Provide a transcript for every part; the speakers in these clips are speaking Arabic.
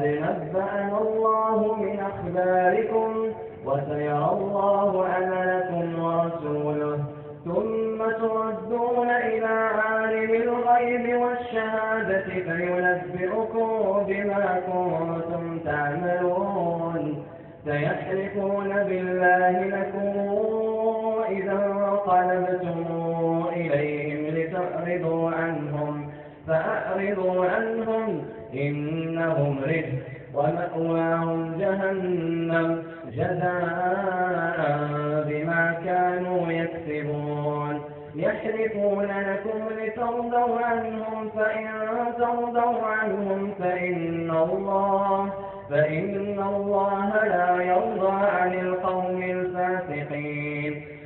قد نبأنا الله من أخباركم وسيرى الله عملكم ورسوله. ثم تردون إلى عالم الغيب والشهادة فينبئكم بما كنتم تعملون. سيحلفون بالله لكم إذا انقلبتم إليهم لتعرضوا عنهم فأعرضوا عنهم إنهم رجل ومأواهم جهنم جزاء بما كانوا يكسبون. يحلفون لكم لترضوا عنهم فإن ترضوا عنهم فإن الله فإن الله لا يرضى عن القوم الفاسقين.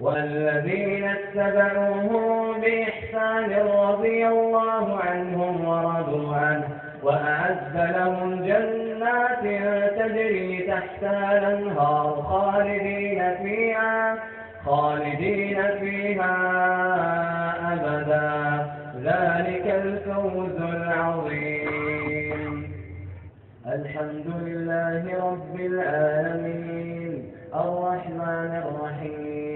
والذين اتبعوهم بإحسان رضي الله عنهم ورضوا عنه وأعز لهم جنات تجري تحتها الأنهار خالدين فيها خالدين فيها أبدا. ذلك الفوز العظيم. الحمد لله رب العالمين. الرحمن الرحيم.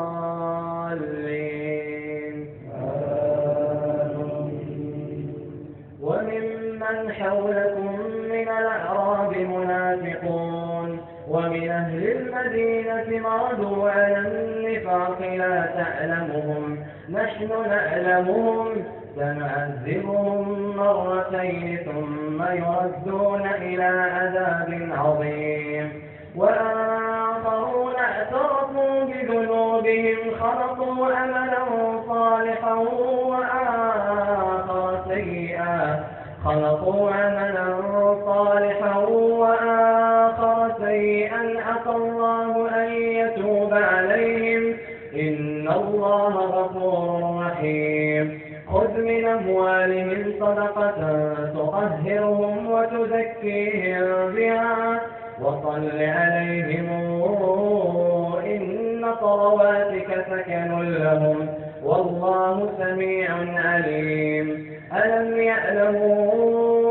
ومن أهل المدينة مردوا على النفاق لا تعلمهم. نحن نعلمهم. سنعذبهم مرتين ثم يردون إلى عذاب عظيم. وآخرون اعترفوا بذنوبهم. خلقوا أملا صالحا وآخر سيئا. خلقوا عملا صالحا وآخر سيئا. إن الله غفور رحيم. خذ من أموالهم صدقة تطهرهم وتزكيهم بها وصل عليهم. إن صلواتك سكن لهم والله سميع عليم. ألم يعلموا أن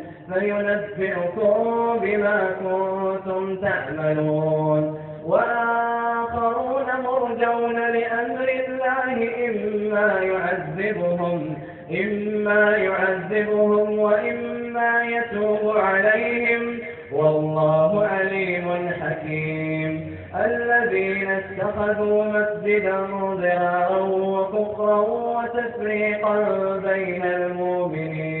فينبئكم بما كنتم تعملون. وآخرون مرجون لأمر الله إما يعذبهم إما يعذبهم وإما يتوب عليهم. والله عليم حكيم. الذين اتخذوا مسجدا ضرارا وكفرا وتفريقا بين المؤمنين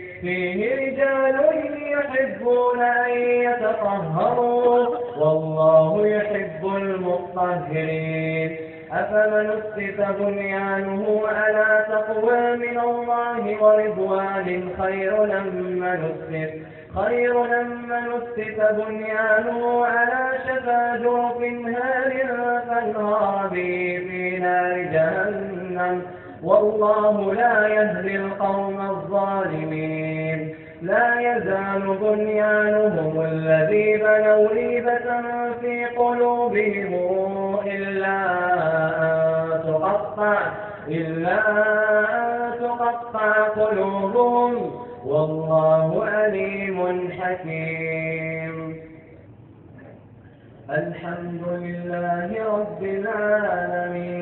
فيه رجال يحبون أن يتطهروا. والله يحب المطهرين. أفمن اسس بنيانه على تقوى من الله ورضوان خير لما نسس خير لما نسس بنيانه على شفا جرف هار فانهار به في نار جهنم. والله لا يهدي القوم الظالمين. لا يزال بنيانهم الذي بنوا ريبة في قلوبهم إلا أن تقطع إلا أن تقطع قلوبهم. والله عليم حكيم. الحمد لله رب العالمين.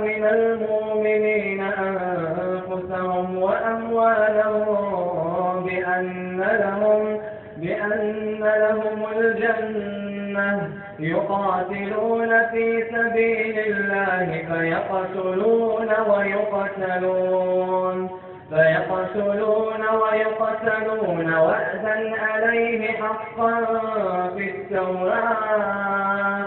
من المؤمنين أنفسهم وأموالهم بأن لهم بأن لهم الجنة. يقاتلون في سبيل الله فيقتلون ويقتلون فيقتلون ويقتلون وعدا عليه حقا في التوراة.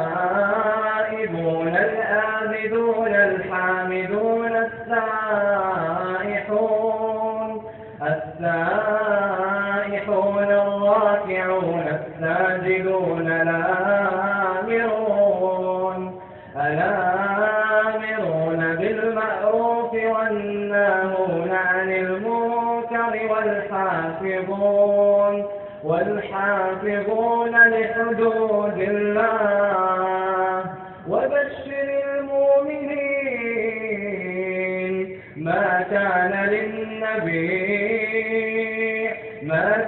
المنكر والحافظون والحافظون لحدود الله. وبشر المؤمنين ما كان للنبي ما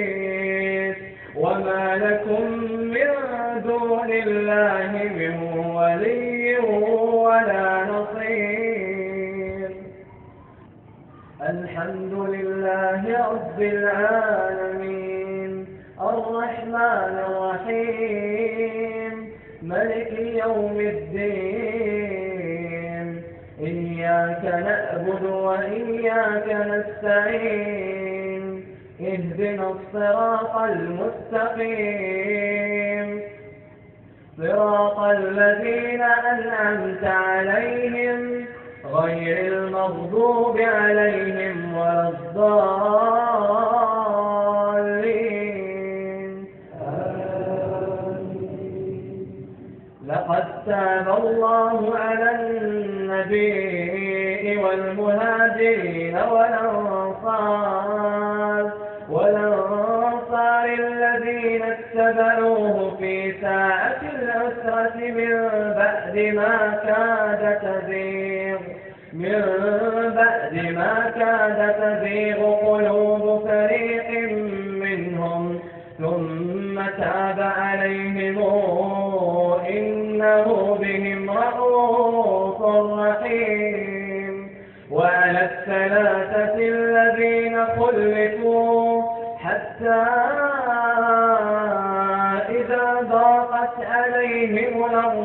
وما لكم من دون الله من ولي ولا نصير. الحمد لله رب العالمين. الرحمن الرحيم. ملك يوم الدين. إياك نعبد وإياك نستعين. اهدنا الصراط المستقيم. صراط الذين أنعمت عليهم غير المغضوب عليهم ولا الضالين. لقد تاب الله على النبي والمهاجرين والأنصار. والأنصار الذين اتبعوه في ساعة العسرة من بعد ما كاد تزيغ. من بعد ما كاد تزيغ قلوب فريق منهم. ثم تاب عليهم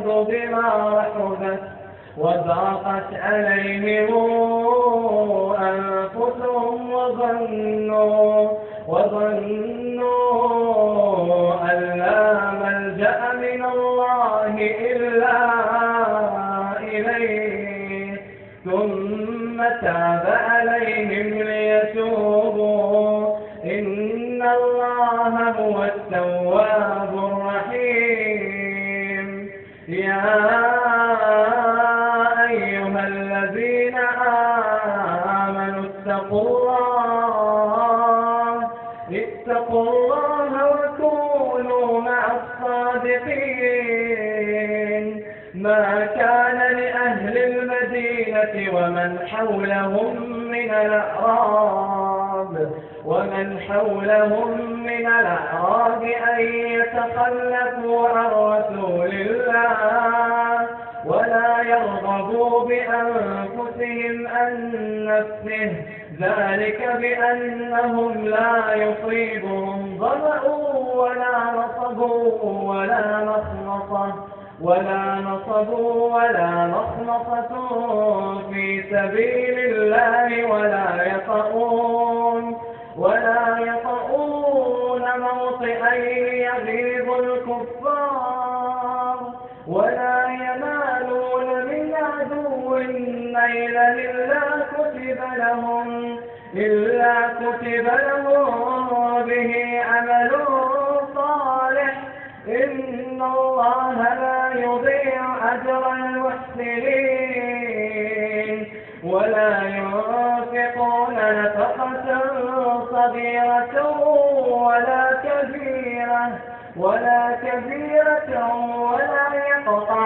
الأرض بما رحبت وضاقت عليهم أنفسهم وظنوا وظنوا أن لا ملجأ من الله إلا الذين آمنوا اتقوا الله اتقوا الله وكونوا مع الصادقين. ما كان لأهل المدينة ومن حولهم من الأعراب ومن حولهم من الأعراب أن يتخلفوا عن رسول الله. ولا يرغبوا بأنفسهم عن نفسه. ذلك بأنهم لا يصيبهم ظمأ ولا نصب ولا مخنصة ولا نصب ولا مخنصة في سبيل الله ولا يطؤون ولا يطؤون موطئا يغيظ الكفار. نيلا إلا كتب لهم إلا كتب لهم به عمل صالح. إن الله لا يضيع أجر المحسنين. ولا ينفقون نفقة صغيرة ولا كبيرة ولا كبيرة ولا يقطعون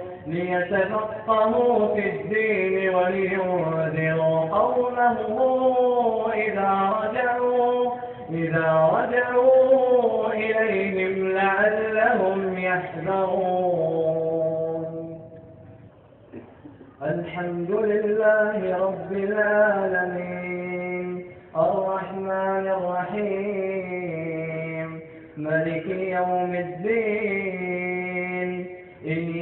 ليتفقهوا في الدين ولينذروا قومهم إذا رجعوا إذا رجعوا إليهم لعلهم يحذرون. الحمد لله رب العالمين الرحمن الرحيم ملك يوم الدين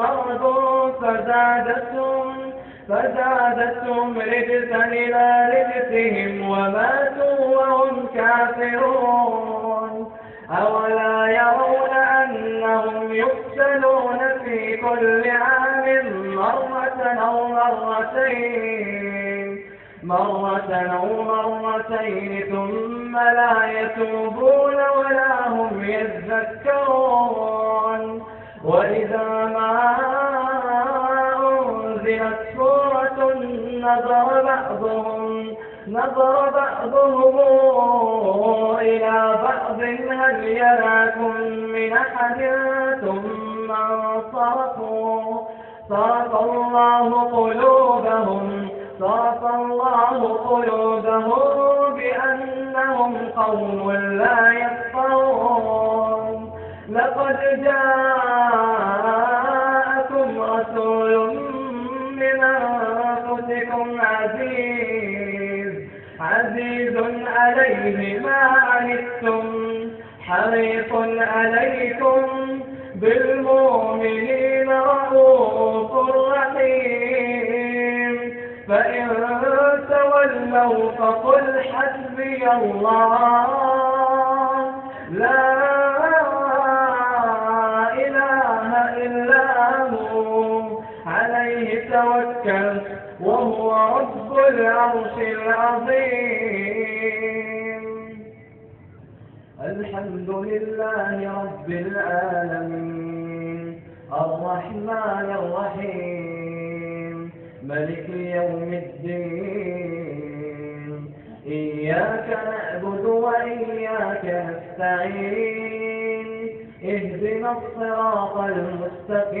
مرض فزادتهم فزادتهم رجسا إلى رجسهم وماتوا وهم كافرون. أولا يرون أنهم يفتنون في كل عام مرة أو مرتين. مرة أو مرتين ثم لا يتوبون ولا هم يذكرون. وإذا ما أنزلت سورة نظر بعضهم نظر بعضهم إلى بعض هل يراكم من أحد؟ ثم انصرفوا. صرف الله قلوبهم صرف الله قلوبهم بأنهم قوم لا يفقهون. لقد جاءكم رسول من أنفسكم عزيز عزيز عليه ما عنتم حريص عليكم بالمؤمنين رؤوف رحيم. فإن تولوا فقل حسبي الله. لا عليه توكل وهو رب العرش العظيم. الحمد لله رب العالمين. الرحمن الرحيم. ملك يوم الدين. إياك نعبد وإياك نستعين. اهدنا الصراط المستقيم.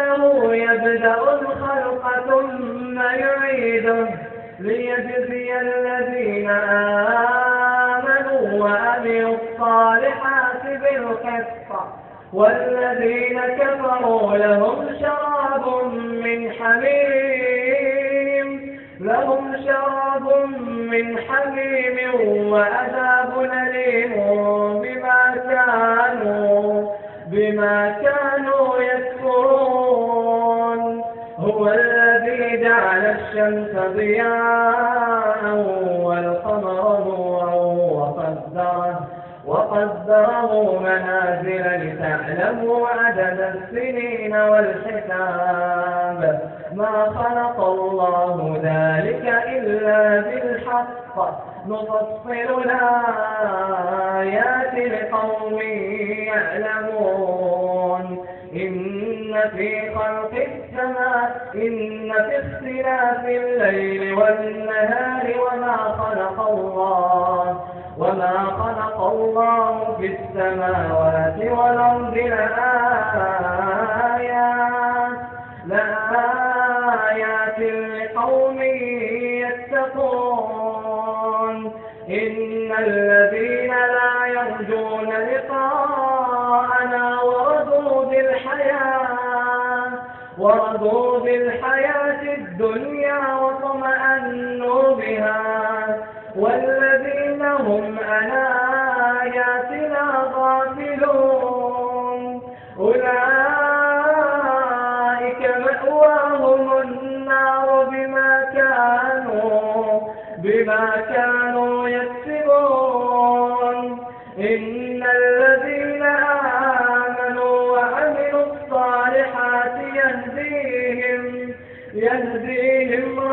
إنه يبدأ الخلق ثم يعيده ليجزي الذين آمنوا وأمنوا الصالحات بالقسط. والذين كفروا لهم شراب من حميم. لهم شراب من حميم وعذاب أليم بما كانوا بما كانوا يكفرون. جعل الشمس ضياء والقمر نورا وقدره وقدره منازل لتعلموا عدد السنين والحساب. ما خلق الله ذلك إلا بالحق. نفصل الآيات لقوم يعلمون. إن في خلق السماء إن في اختلاف الليل والنهار وما خلق الله وما خلق الله في السماوات والأرض لآيات لآيات لقوم يتقون. إن الذين ورضوا بالحياة الدنيا وطمأنوا بها. والذين هم عن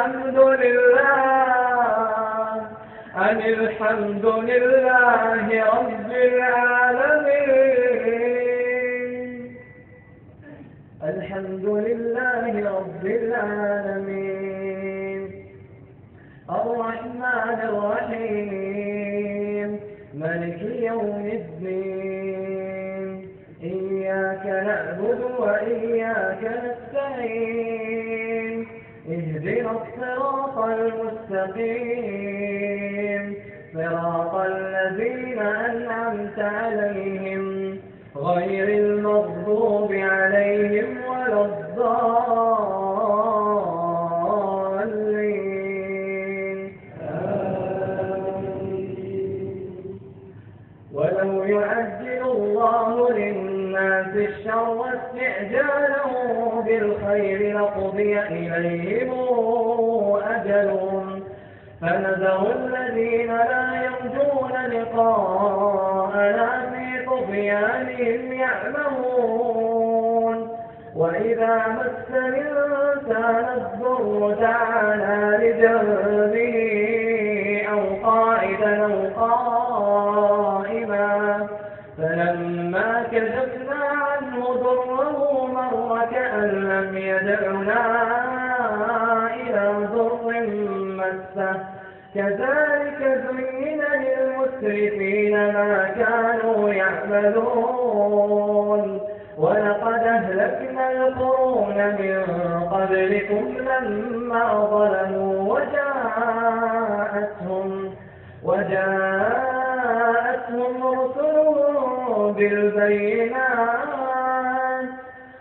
الحمد لله أن الحمد لله رب العالمين. الحمد لله رب العالمين. الرحمن الرحيم. ملك يوم الدين. إياك نعبد وإياك نستعين. المستقيم. صراط الذين أنعمت عليهم غير المغضوب عليهم ولا الضالين. ولو يعجل الله للناس الشر استعجاله بالخير لقضي إليهم أجلهم فنذر الذين لا يرجون لقاءنا في طغيانهم يعمهون وإذا مس الإنسان الضر دعانا لجنبه أو قائدا أو قائما فلما كشفنا عنه ضره مر كأن لم يدعنا إلى ضر مسه كذلك زين للمسرفين ما كانوا يعملون. ولقد أهلكنا القرون من قبلكم لما ظلموا وجاءتهم وجاءتهم رسلهم بالبينات.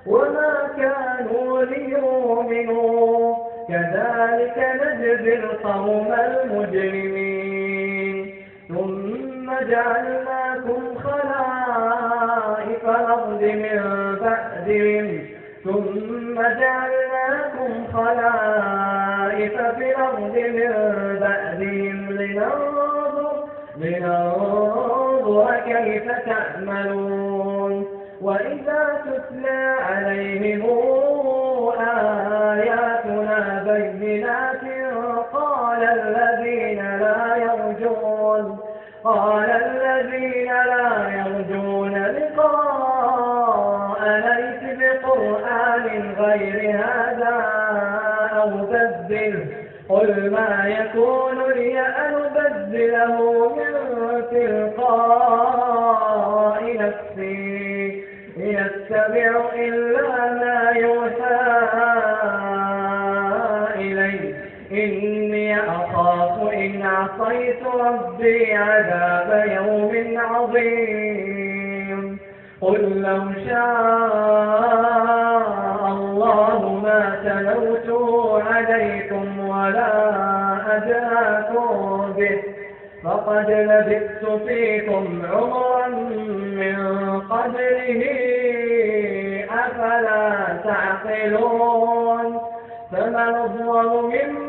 وما كانوا كذلك نجزي القوم المجرمين. ثم جعلناكم خلائف الأرض من بعدهم. ثم جعلناكم خلائف في الأرض من بعدهم لننظر, كيف تعملون. وإذا تتلى عليهم آياتنا بينات قال الذين لا يرجون قال الذين لا يرجون لقاء ليس بقرآن غير هذا أو بدل قل ما يكون لي أن أبدله من تلقاء نفسي يتبع إلا ما يوحى. إني أخاف إن عصيت ربي عذاب يوم عظيم. قل لو شاء الله ما تلوته عليكم ولا أدراكم به فقد لبثت فيكم عمرا من قبله أفلا تعقلون؟ فمن الظلم ممن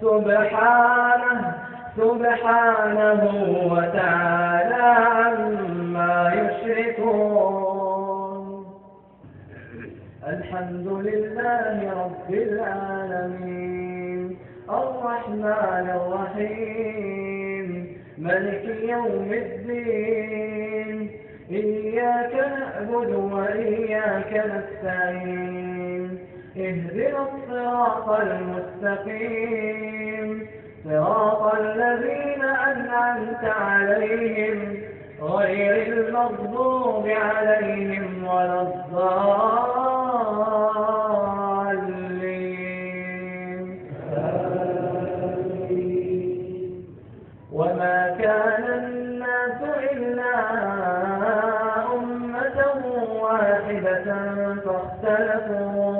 سبحانه سبحانه وتعالى عما يشركون. الحمد لله رب العالمين. الرحمن الرحيم. ملك يوم الدين. إياك نعبد وإياك نستعين. اهدنا الصراط المستقيم. صراط الذين أنعمت عليهم غير المغضوب عليهم ولا الضالين. وما كان الناس إلا أمة واحدة فاختلفوا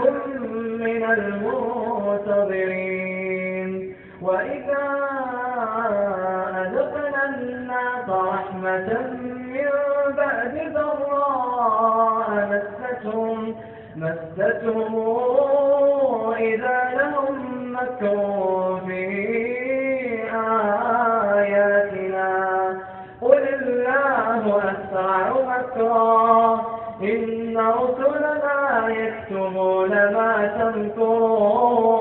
معكم من المنتظرين. وإذا أذقنا الناس رحمة من بعد ضراء مستهم مستهم إذا لهم مكر في آياتنا. قل الله أسرع مكرا إن رسلنا يكتبون تمكرون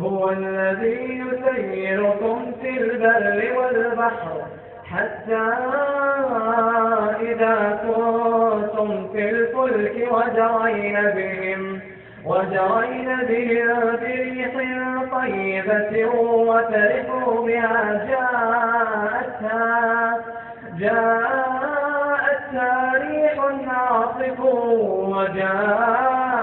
هو الذي يسيركم في البر والبحر حتى إذا كنتم في الفلك وجرين بهم وجرين بهم بريح طيبة وفرحوا بها جاءتها جاءتها ريح عاصف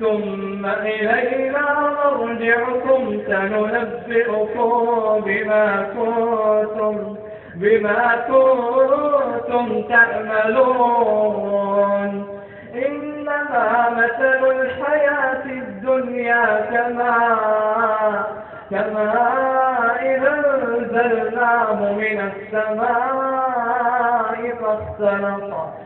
ثم إلينا مرجعكم سننبئكم بما كنتم بما كنتم تعملون إنما مثل الحياة الدنيا كما كما إذا أنزلناه من السماء فاختلط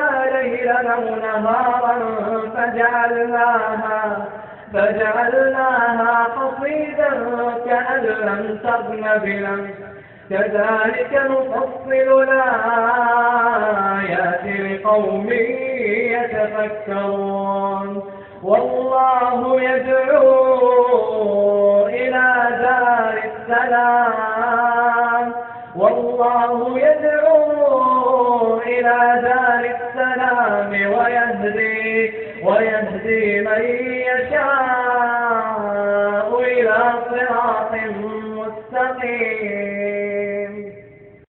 ليلا أو نهارا فجعلناها فجعلناها قصيدا كأن لم تغن بلمس كذلك نفصل الآيات لقوم يتفكرون والله يدعو إلى دار السلام والله يدعو إلى دار السلام ويهدي ويهدي من يشاء إلى صراط مستقيم.